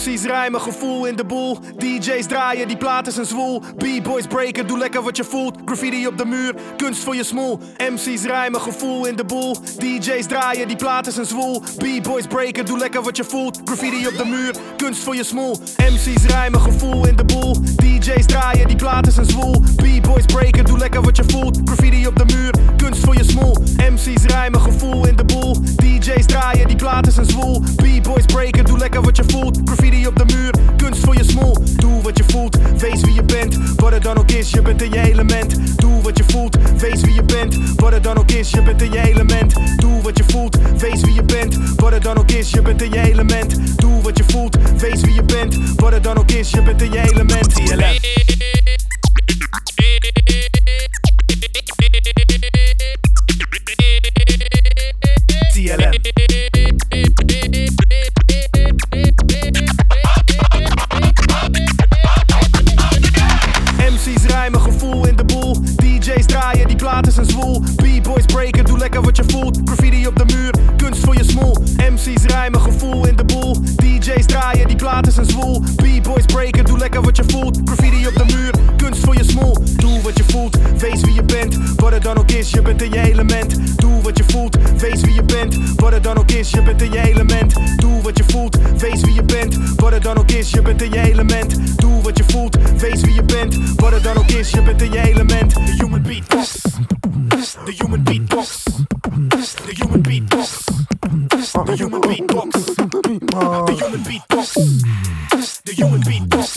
MC's rijmen, gevoel in de boel. DJ's draaien, die platen zijn zwoel. B-boys breken, doe lekker wat je voelt. Graffiti op de muur, kunst voor je smoel. MC's rijmen, gevoel in de boel. DJ's draaien, die platen zijn zwoel. B-boys breken, doe lekker wat je voelt. Graffiti op de muur, kunst voor je smoel. MC's rijmen, gevoel in de boel. DJ's draaien, die platen zijn zwoel. B-boys breken, doe lekker wat je voelt. Graffiti op de muur, kunst voor je smoel. MC's rijmen, gevoel in de boel. DJ's draaien, die platen zijn zwoel. B-boys breken, doe lekker wat je voelt. Graffiti op de muur, kunst voor je smoel. Doe wat je voelt, wees wie je bent. Wat het dan ook is, je bent in je element. Doe wat je voelt, wees wie je bent. Wat het dan ook is, je bent in je element. Doe wat je voelt, wees wie je bent. Wat het dan ook is, je bent in je element. Doe wat je voelt, wees wie je bent. Wat het dan ook is, je bent in je element. MC's rijmen, gevoel in de boel. DJ's draaien, die platen zijn zwoel. B-boys breken, doe lekker wat je voelt. Graffiti op de muur, kunst voor je smoel. MC's rijmen, gevoel in de boel. DJ's draaien, die platen zijn zwoel. B-boys breken, doe lekker wat je voelt. Graffiti op de muur, kunst voor je smoel. Doe wat je voelt, wees wie je bent. Wat het dan ook is, je bent in je element. Doe wat je voelt, wees wie je bent. Wat het dan ook is, je bent in je element. Doe wat je voelt, wees wie je bent. Wat het dan ook is, je bent in je element. Doe wat je voelt, wees wie je bent. Wat het dan ook is, je bent in je element. The human beatbox. The human beatbox. The human beatbox. The human beatbox. The human beatbox. The human beatbox.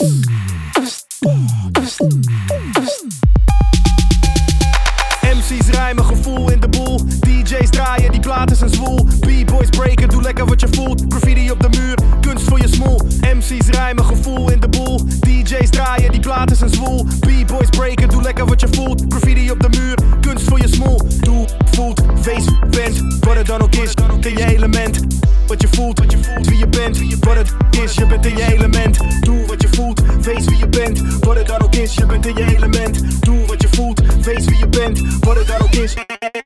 Zijn zwoel. B-boys breken, doe lekker wat je voelt. Graffiti op de muur, kunst voor je smoel. MC's rijmen, gevoel in de boel. DJ's draaien, die platen zijn zwoel. B-boys breken, doe lekker wat je voelt. Graffiti op de muur, kunst voor je smoel. Doe, voelt, wees, bent. Wat het dan ook is, in je element. Wat je voelt, wat je voelt, wie je bent. Wat het is, je bent in je element. Doe wat je voelt, wees wie je bent. Wat het dan ook is, je bent in je element. Doe wat je voelt, wees wie je bent. Wat het dan ook is,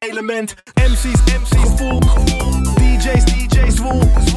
element. MC's, MC's, voel. DJ's, DJ's, voel.